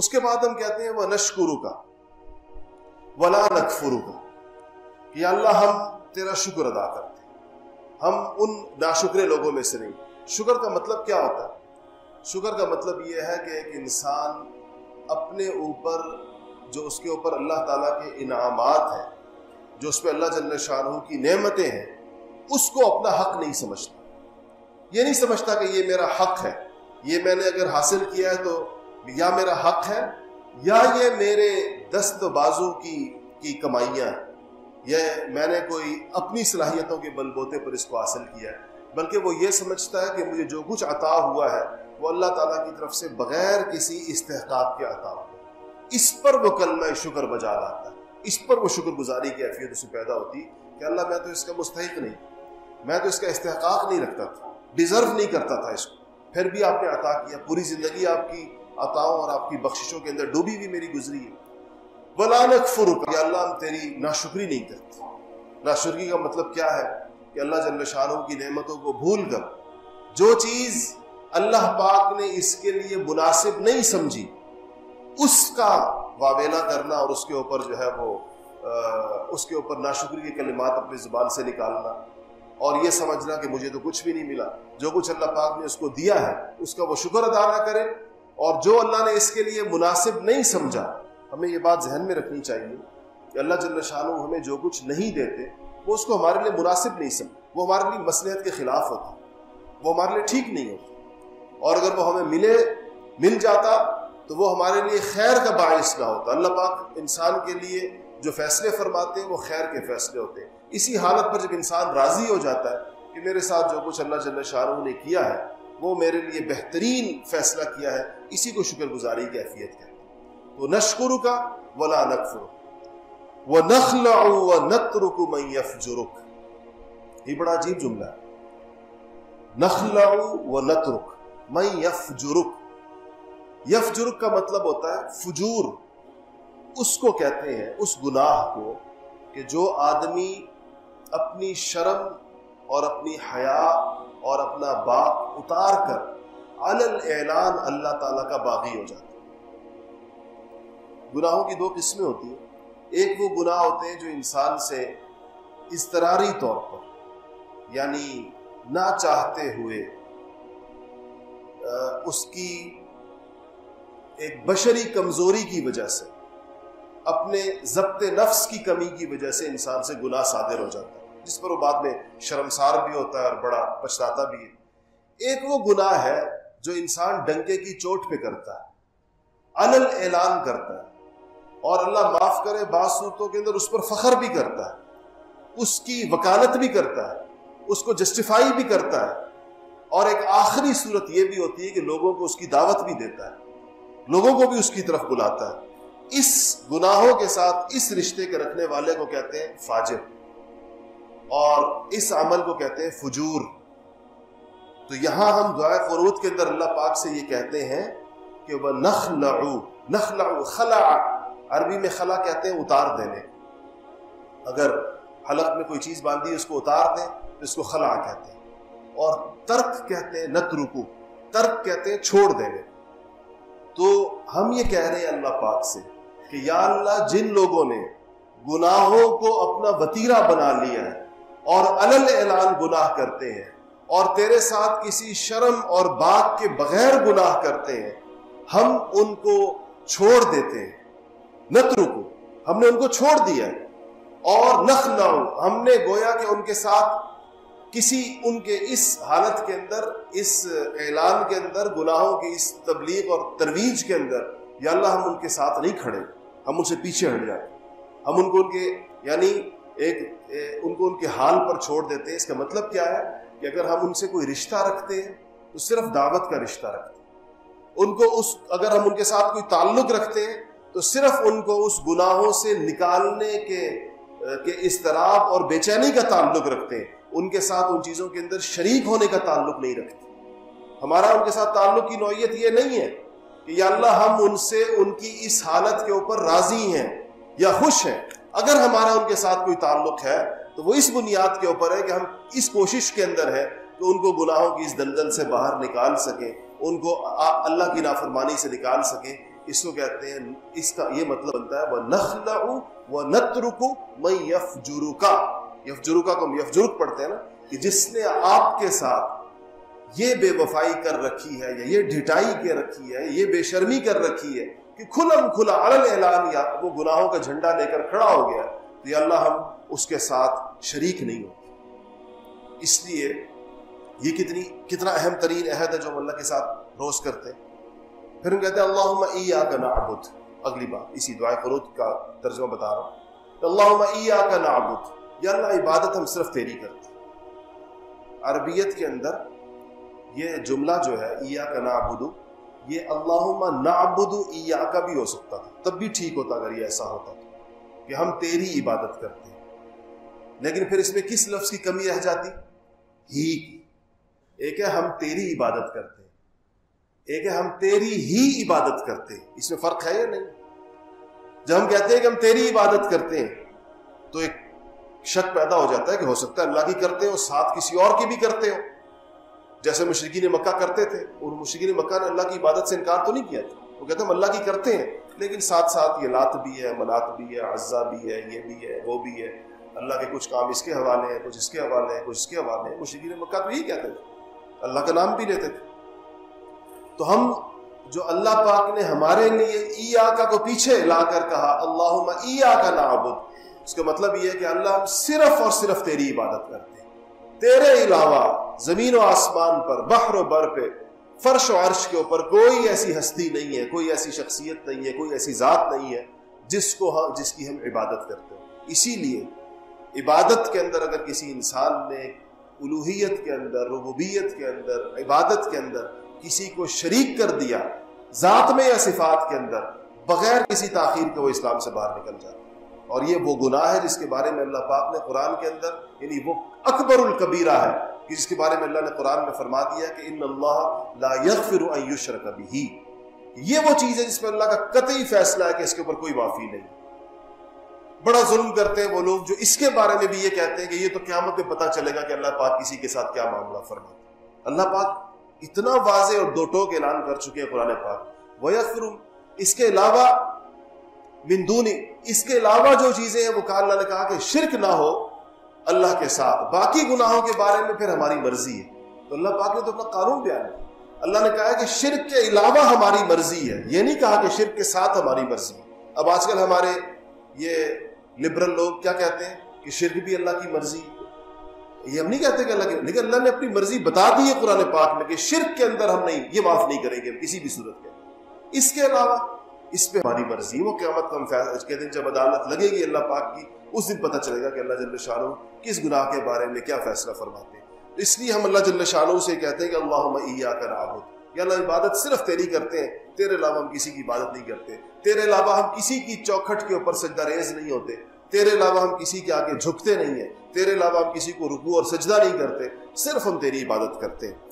اس کے بعد ہم کہتے ہیں وہ نشکرو کا، ولا نکفرو کا، کہ اللہ ہم تیرا شکر ادا کرتے ہم ان ناشکرے لوگوں میں سے نہیں۔ شکر کا مطلب کیا ہوتا ہے؟ شکر کا مطلب یہ ہے کہ ایک انسان اپنے اوپر، جو اس کے اوپر اللہ تعالیٰ کے انعامات ہیں، جو اس پہ اللہ جل شاہ کی نعمتیں ہیں، اس کو اپنا حق نہیں سمجھتا۔ یہ نہیں سمجھتا کہ یہ میرا حق ہے۔ یہ میں نے اگر حاصل کیا ہے تو یا میرا حق ہے، یا یہ میرے دست بازو کی کی کمائیاں۔ یہ میں نے کوئی اپنی صلاحیتوں کے بل بوتے پر اس کو حاصل کیا ہے۔ بلکہ وہ یہ سمجھتا ہے کہ مجھے جو کچھ عطا ہوا ہے، وہ اللہ تعالیٰ کی طرف سے بغیر کسی استحقاق کے عطا ہوا۔ اس پر وہ کلمہ شکر بجا لاتا ہے۔ اس پر وہ شکر گزاری کی حیثیت اسے پیدا ہوتی کہ اللہ میں تو اس کا مستحق نہیں، میں تو اس کا استحقاق نہیں رکھتا تھا ڈیزرو نہیں کرتا تھا اس کو۔ پھر بھی آپ نے عطا کیا، پوری زندگی آپ کی عطاؤں اور آپ کی بخششوں کے اندر ڈوبی بھی میری گزری ہے۔ ولانک فرق یا اللہ، ہم تیری ناشکری نہیں کرتے۔ ناشکری کا مطلب کیا ہے؟ کہ اللہ جل شاہوں کی نعمتوں کو بھول کر جو چیز اللہ پاک نے اس کے لیے مناسب نہیں سمجھی، اس کا واویلا کرنا اور اس کے اوپر جو ہے وہ اس کے اوپر ناشکری کے کلمات اپنی زبان سے نکالنا اور یہ سمجھنا کہ مجھے تو کچھ بھی نہیں ملا۔ جو کچھ اللہ پاک نے اس کو دیا ہے، اس کا وہ شکر ادا نہ کرے۔ اور جو اللہ نے اس کے لیے مناسب نہیں سمجھا، ہمیں یہ بات ذہن میں رکھنی چاہیے کہ اللہ جل شاہ ہمیں جو کچھ نہیں دیتے، وہ اس کو ہمارے لیے مناسب نہیں سمجھ وہ ہمارے لیے مسلحت کے خلاف ہوتا، وہ ہمارے لیے ٹھیک نہیں ہوتا۔ اور اگر وہ ہمیں ملے، مل جاتا، تو وہ ہمارے لیے خیر کا باعث نہ ہوتا۔ اللہ پاک انسان کے لیے جو فیصلے فرماتے ہیں، وہ خیر کے فیصلے ہوتے ہیں۔ اسی حالت پر جب انسان راضی ہو جاتا ہے کہ میرے ساتھ جو کچھ اللہ جل شاہ نے کیا ہے وہ میرے لیے بہترین فیصلہ کیا ہے، اسی کو شکر گزاری کی کہتے ہیں۔ تو نشکر کا ولا نقفر وہ نخلا و نترک من یفجرک۔ یہ بڑا عجیب جملہ ہے۔ نخلا و نترک من یفجرک۔ یفجرک کا مطلب ہوتا ہے فجور۔ اس کو کہتے ہیں، اس گناہ کو کہ جو آدمی اپنی شرم اور اپنی حیا اور اپنا باپ اتار کر اعلان اللہ تعالیٰ کا باغی ہو جاتا ہے۔ گناہوں کی دو قسمیں ہوتی ہیں۔ ایک وہ گناہ ہوتے ہیں جو انسان سے اضطراری طور پر یعنی نہ چاہتے ہوئے اس کی ایک بشری کمزوری کی وجہ سے، اپنے ضبط نفس کی کمی کی وجہ سے انسان سے گناہ صادر ہو جاتا ہے۔ جس پر وہ بعد میں شرمسار بھی ہوتا ہے اور بڑا پچھتاتا بھی ہے۔ ایک وہ گناہ ہے جو انسان ڈنکے کی چوٹ پہ کرتا ہے الل اعلان کرتا ہے اور اللہ معاف کرے بعض صورتوں کے اندر اس پر فخر بھی کرتا ہے، اس کی وکالت بھی کرتا ہے، اس کو جسٹیفائی بھی کرتا ہے۔ اور ایک آخری صورت یہ بھی ہوتی ہے کہ لوگوں کو اس کی دعوت بھی دیتا ہے، لوگوں کو بھی اس کی طرف بلاتا ہے۔ اس گناہوں کے ساتھ اس رشتے کے رکھنے والے کو کہتے ہیں فاجر۔ اور اس عمل کو کہتے ہیں فجور۔ تو یہاں ہم دعائے فروت کے اندر اللہ پاک سے یہ کہتے ہیں کہ وہ نخ نخ خلا عربی میں خلا کہتے ہیں اتار دینے۔ اگر حلق میں کوئی چیز باندھی، اس کو اتار دیں، تو اس کو خلا کہتے ہیں۔ اور ترک کہتے ہیں نت رکو۔ ترک کہتے ہیں چھوڑ دینے۔ تو ہم یہ کہہ رہے ہیں اللہ پاک سے کہ یا اللہ جن لوگوں نے گناہوں کو اپنا وطیرہ بنا لیا ہے اور الل اعلان گناہ کرتے ہیں اور تیرے ساتھ کسی شرم اور بات کے بغیر گناہ کرتے ہیں، ہم ان کو چھوڑ دیتے ہیں۔ نترو کو ہم نے ان کو چھوڑ دیا اور نخ نہ ہم نے گویا کہ ان کے ساتھ کسی ان کے اس حالت کے اندر، اس اعلان کے اندر، گناہوں کی اس تبلیغ اور ترویج کے اندر، یا اللہ ہم ان کے ساتھ نہیں کھڑے، ہم ان سے پیچھے ہٹ جائیں۔ ہم ان کو ان کے یعنی ایک، ان کو ان کے حال پر چھوڑ دیتے ہیں۔ اس کا مطلب کیا ہے؟ کہ اگر ہم ان سے کوئی رشتہ رکھتے ہیں، تو صرف دعوت کا رشتہ رکھتے ہیں۔ ان کو اس، اگر ہم ان کے ساتھ کوئی تعلق رکھتے ہیں، تو صرف ان کو اس گناہوں سے نکالنے کے کہ اضطراب اور بے چینی کا تعلق رکھتے ہیں۔ ان کے ساتھ ان چیزوں کے اندر شریک ہونے کا تعلق نہیں رکھتے۔ ہمارا ان کے ساتھ تعلق کی نوعیت یہ نہیں ہے کہ یا اللہ ہم ان سے، ان کی اس حالت کے اوپر راضی ہیں یا خوش ہیں۔ اگر ہمارا ان کے ساتھ کوئی تعلق ہے، تو وہ اس بنیاد کے اوپر ہے کہ ہم اس کوشش کے اندر ہے کہ ان کو گناہوں کی اس دلدل سے باہر نکال سکیں، ان کو اللہ کی نافرمانی سے نکال سکیں۔ اس کو کہتے ہیں، اس کا یہ مطلب بنتا ہے وہ نخلا وہ نترکو میں یف جروکا یف جروکا کو یف جرک پڑھتے ہیں نا، کہ جس نے آپ کے ساتھ یہ بے وفائی کر رکھی ہے یا یہ ڈھٹائی کے رکھی ہے، یہ بے شرمی کر رکھی ہے کہ کھلم کھلا اعلان یا وہ گناہوں کا جھنڈا لے کر کھڑا ہو گیا تو یا اللہ ہم اس کے ساتھ شریک نہیں ہو اس لیے یہ کتنی، کتنا اہم ترین عہد ہے جو ہم اللہ کے ساتھ روز کرتے۔ ہیں پھر ہم کہتے ہیں اللہ ای کا نعبد۔ اگلی بات، اسی دعائے فروت کا ترجمہ بتا رہا ہوں۔ اللہ ای کا نعبد۔ یا اللہ، عبادت ہم صرف تیری کرتے عربیت کے اندر یہ جملہ جو ہے ایا کا نعبدو یہ اللہ نعبد ایا کا بھی ہو سکتا تھا، تب بھی ٹھیک ہوتا اگر یہ ایسا ہوتا تو، کہ ہم تیری عبادت کرتے۔ ہیں لیکن پھر اس میں کس لفظ کی کمی رہ جاتی؟ ہی کی۔ ایک ہے ہم تیری عبادت کرتے۔ ہیں ایک ہے ہم تیری ہی عبادت کرتے۔ ہیں اس میں فرق ہے یا نہیں؟ جب ہم کہتے ہیں کہ ہم تیری عبادت کرتے ہیں، تو ایک شک پیدا ہو جاتا ہے کہ ہو سکتا ہے اللہ کی کرتے ہو، ساتھ کسی اور کی بھی کرتے ہو۔ جیسے مشرقین مکہ کرتے تھے، اور مشرقین مکہ نے اللہ کی عبادت سے انکار تو نہیں کیا تھا؟ وہ کہتے ہیں ہم اللہ کی کرتے ہیں، لیکن ساتھ ساتھ یہ لات بھی ہے، منات بھی ہے اعضا بھی ہے، یہ بھی ہے، وہ بھی ہے۔ اللہ کے کچھ کام اس کے حوالے ہیں، کچھ اس کے حوالے ہیں، کچھ اس کے حوالے ہیں۔ مشرقین مکہ تو یہی کہتے تھے۔ اللہ کا نام بھی لیتے تھے۔ تو ہم جو اللہ پاک نے ہمارے لیے ای آکا کو پیچھے لا کر کہا اللہ ای آکا نعبد، اس کا مطلب یہ ہے کہ اللہ ہم صرف اور صرف تیری عبادت کرتے ہیں۔ تیرے علاوہ زمین و آسمان پر، بحر و بر پہ، فرش و عرش کے اوپر کوئی ایسی ہستی نہیں ہے، کوئی ایسی شخصیت نہیں ہے، کوئی ایسی ذات نہیں ہے جس کو ہم جس کی ہم عبادت کرتے ہیں۔ اسی لیے عبادت کے اندر اگر کسی انسان نے الوحیت کے اندر، ربوبیت کے اندر، عبادت کے اندر کسی کو شریک کر دیا ذات میں یا صفات کے اندر، بغیر کسی تاخیر کے وہ اسلام سے باہر نکل جاتا ہے۔ اور یہ وہ گناہ ہے جس کے بارے میں اللہ پاک نے قرآن کے اندر یعنی وہ اکبر الکبیرہ ہے، کہ جس کے بارے میں اللہ نے قرآن میں فرما دیا کہ ان اللہ لا یغفر ان یشرک به یہ وہ چیز ہے جس میں اللہ کا قطعی فیصلہ ہے کہ اس کے اوپر کوئی معافی نہیں۔ بڑا ظلم کرتے ہیں وہ لوگ جو اس کے بارے میں بھی یہ کہتے ہیں کہ یہ تو قیامت میں پتہ چلے گا کہ اللہ پاک کسی کے ساتھ کیا معاملہ فرما اللہ پاک اتنا واضح اور دو ٹوک اعلان کر چکے ہیں قرآن پاک۔ وہ اس کے علاوہ مندونی اس کے علاوہ جو چیزیں ہیں، وہ اللہ نے کہا کہ شرک نہ ہو اللہ کے ساتھ۔ باقی گناہوں کے بارے میں پھر ہماری مرضی ہے۔ تو اللہ پاک نے تو اپنا قانون بیان ہے اللہ نے کہا کہ شرک کے علاوہ ہماری مرضی ہے۔ یہ نہیں کہا کہ شرک کے ساتھ ہماری مرضی ہے۔ اب آج کل ہمارے یہ لبرل لوگ کیا کہتے ہیں کہ شرک بھی اللہ کی مرضی یہ ہم نہیں کہتے کہ اللہ کی لیکن اللہ نے اپنی مرضی بتا دی ہے قرآن پاک میں کہ شرک کے اندر ہم نہیں، یہ معاف نہیں کریں گے کسی بھی صورت کے۔ اس کے علاوہ اس پہ ہماری مرضی وہ قیامت ہم کے دن جب عدالت لگے گی اللہ پاک کی، اس دن پتہ چلے گا کہ اللہ جل شاہ کس گناہ کے بارے میں کیا فیصلہ فرماتے ہیں۔ اس لیے ہم اللہ جل شاہ سے کہتے ہیں کہ اللہ عیا کر آبود یا اللہ، عبادت صرف تیری کرتے ہیں، تیرے علاوہ ہم کسی کی عبادت نہیں کرتے۔ تیرے علاوہ ہم کسی کی چوکھٹ کے اوپر سجدہ ریز نہیں ہوتے۔ تیرے علاوہ ہم کسی کے آگے جھکتے نہیں ہیں۔ تیرے علاوہ ہم کسی کو رکو اور سجدہ نہیں کرتے۔ صرف ہم تیری عبادت کرتے ہیں۔